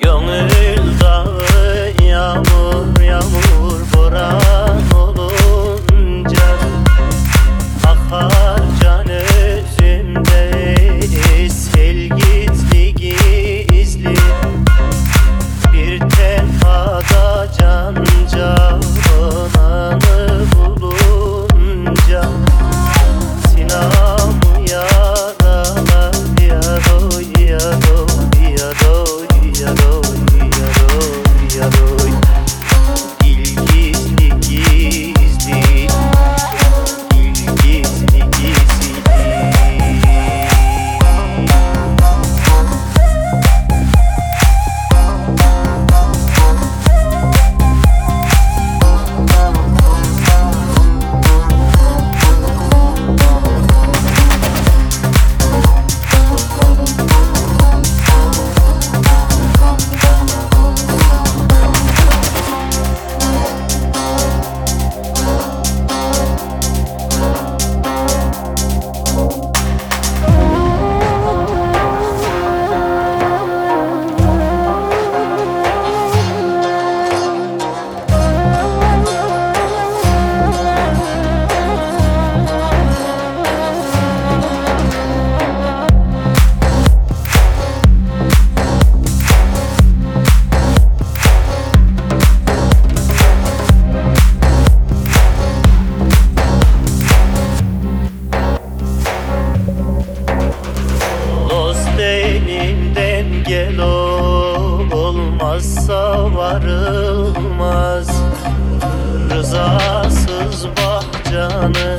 Gönül dağı yağmur yağmur boran olunca Akar can özümde sel gizli gizli Bir tenhada can cananı engel olmazsa varılmaz. Rızasız bahçanın